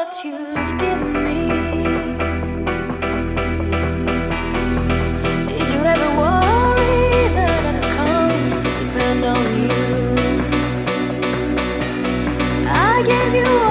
that you've given me. Did you ever worry that I'd come to depend on you? I gave you.